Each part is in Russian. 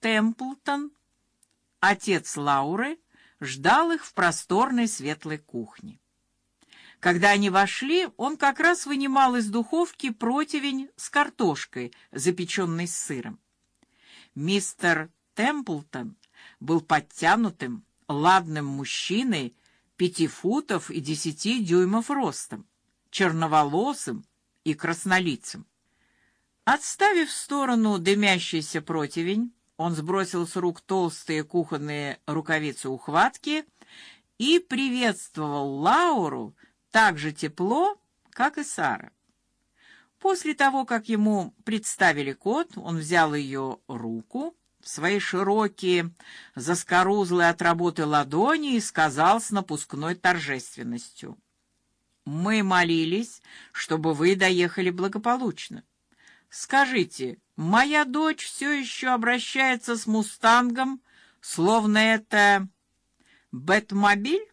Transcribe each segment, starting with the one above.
Темплтон, отец Лауры, ждал их в просторной светлой кухне. Когда они вошли, он как раз вынимал из духовки противень с картошкой, запеченной с сыром. Мистер Темплтон был подтянутым, ладным мужчиной пяти футов и десяти дюймов ростом, черноволосым и краснолицым. Отставив в сторону дымящийся противень, он сбросил с рук толстые кухонные рукавицы ухватки и приветствовал Лауру так же тепло, как и Сара. После того, как ему представили кот, он взял ее руку в свои широкие, заскорузлые от работы ладони и сказал с напускной торжественностью: "Мы молились, чтобы вы доехали благополучно. Скажите, моя дочь все еще обращается с мустангом, словно это Бэтмобиль?"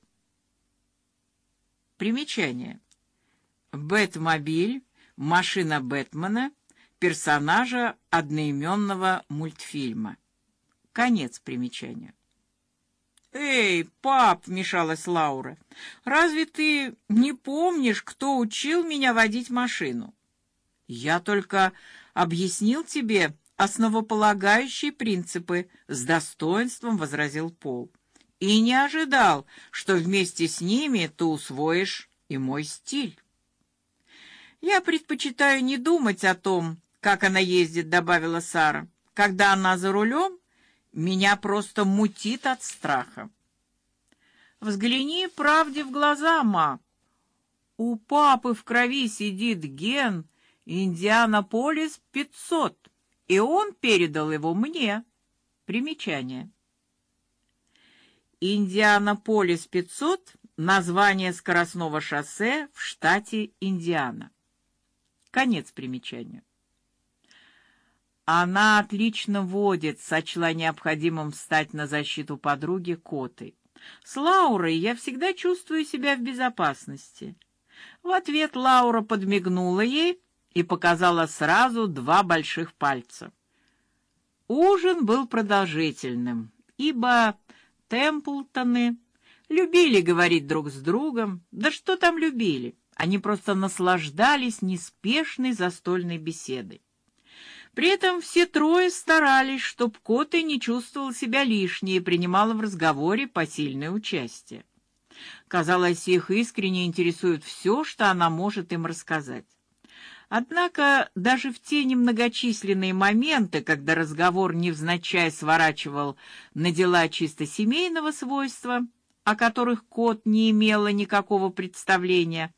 Примечание. Бэтмобиль машина Бэтмена, персонажа одноименного мультфильма. Конец примечания. Эй, пап, вмешалась Лаура. Разве ты не помнишь, кто учил меня водить машину? Я только объяснил тебе основополагающие принципы, с достоинством возразил Пол и не ожидал, что вместе с ними ты усвоишь и мой стиль. Я предпочитаю не думать о том, как она ездит, добавила Сара. Когда она за рулем, меня просто мутит от страха. Взгляни правде в глаза, ма. У папы в крови сидит ген Индианаполис 500, и он передал его мне. Примечание. Индианаполис 500 название скоростного шоссе в штате Индиана. Конец примечания. Она отлично водит, сочла необходимым встать на защиту подруги Коты. С Лаурой я всегда чувствую себя в безопасности. В ответ Лаура подмигнула ей и показала сразу два больших пальца. Ужин был продолжительным, ибо Темплтоны любили говорить друг с другом. Да что там любили? Они просто наслаждались неспешной застольной беседой. При этом все трое старались, чтоб Коты не чувствовал себя лишней и принимала в разговоре посильное участие. Казалось, их искренне интересует все, что она может им рассказать. Однако даже в те немногочисленные моменты, когда разговор невзначай сворачивал на дела чисто семейного свойства, о которых кот не имела никакого представления,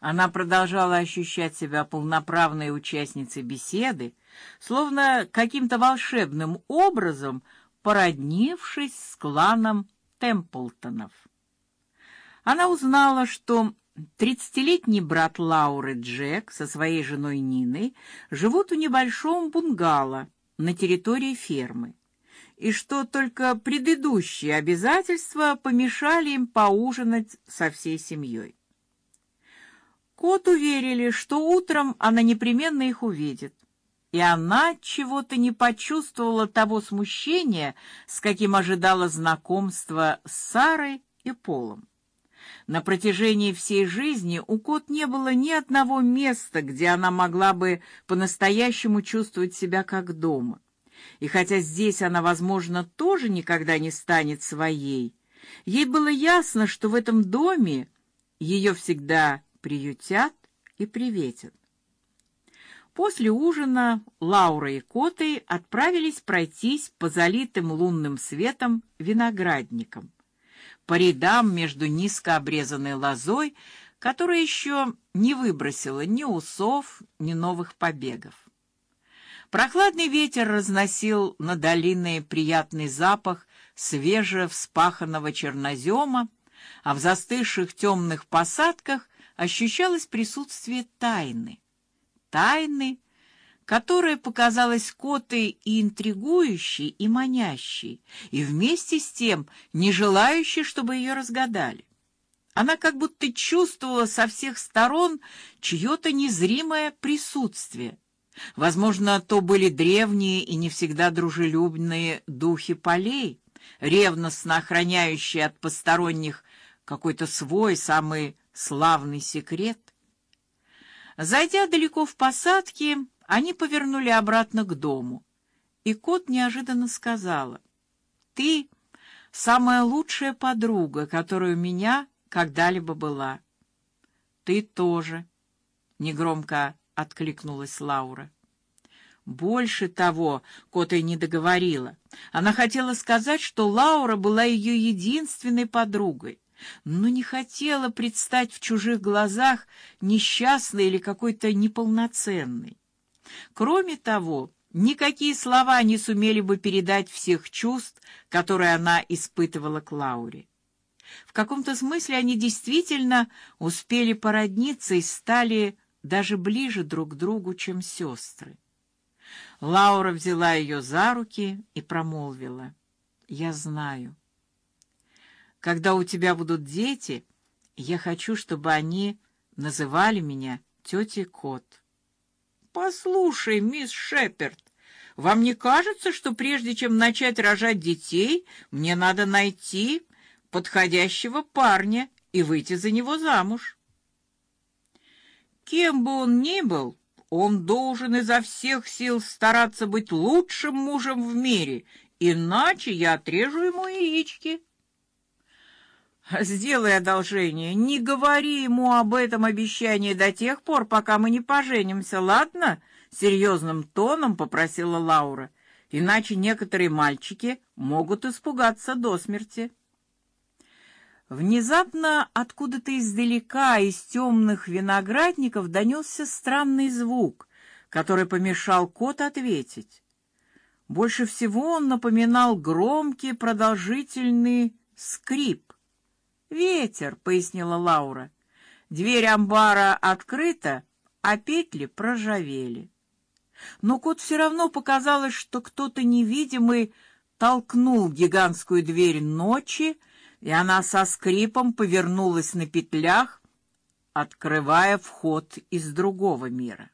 она продолжала ощущать себя полноправной участницей беседы, словно каким-то волшебным образом породнившись с кланом Темплтонов. Она узнала, что Тридцатилетний брат Лауры Джек со своей женой Ниной живут в небольшом бунгало на территории фермы, и что только предыдущие обязательства помешали им поужинать со всей семьей. Кот уверили, что утром она непременно их увидит, и она чего-то не почувствовала того смущения, с каким ожидала знакомства с Сарой и Полом. На протяжении всей жизни у Кот не было ни одного места, где она могла бы по-настоящему чувствовать себя как дома. И хотя здесь она, возможно, тоже никогда не станет своей, ей было ясно, что в этом доме ее всегда приютят и приветят. После ужина Лаура и Коты отправились пройтись по залитым лунным светом виноградникам по рядам между низко обрезанной лозой, которая еще не выбросила ни усов, ни новых побегов. Прохладный ветер разносил на долины приятный запах свежевспаханного чернозема, а в застывших темных посадках ощущалось присутствие тайны. Тайны, которая показалась Котой и интригующей, и манящей, и вместе с тем не желающей, чтобы ее разгадали. Она как будто чувствовала со всех сторон чье-то незримое присутствие, Возможно, то были древние и не всегда дружелюбные духи полей, ревностно охраняющие от посторонних какой-то свой самый славный секрет. Зайдя далеко в посадке, они повернули обратно к дому, и кот неожиданно сказала: "Ты самая лучшая подруга, которая у меня когда-либо была. Ты тоже", негромко откликнулась Лаура. Больше того, Кота и не договорила. Она хотела сказать, что Лаура была ее единственной подругой, но не хотела предстать в чужих глазах несчастной или какой-то неполноценной. Кроме того, никакие слова не сумели бы передать всех чувств, которые она испытывала к Лауре. В каком-то смысле они действительно успели породниться и стали даже ближе друг к другу, чем сестры. Лаура взяла ее за руки и промолвила: "Я знаю. Когда у тебя будут дети, я хочу, чтобы они называли меня тетей Кот". Послушай, мисс Шеперд, вам не кажется, что прежде чем начать рожать детей, мне надо найти подходящего парня и выйти за него замуж? Кем бы он ни был, он должен изо всех сил стараться быть лучшим мужем в мире, иначе я отрежу ему яички. Сделай одолжение, не говори ему об этом обещании до тех пор, пока мы не поженимся, ладно? серьезным тоном попросила Лаура. Иначе некоторые мальчики могут испугаться до смерти. Внезапно откуда-то издалека, из темных виноградников, донесся странный звук, который помешал кот ответить. Больше всего он напоминал громкий продолжительный скрип. Ветер, пояснила Лаура. Дверь амбара открыта, а петли проржавели. Но кот все равно показалось, что кто-то невидимый толкнул гигантскую дверь ночи и она со скрипом повернулась на петлях, открывая вход из другого мира.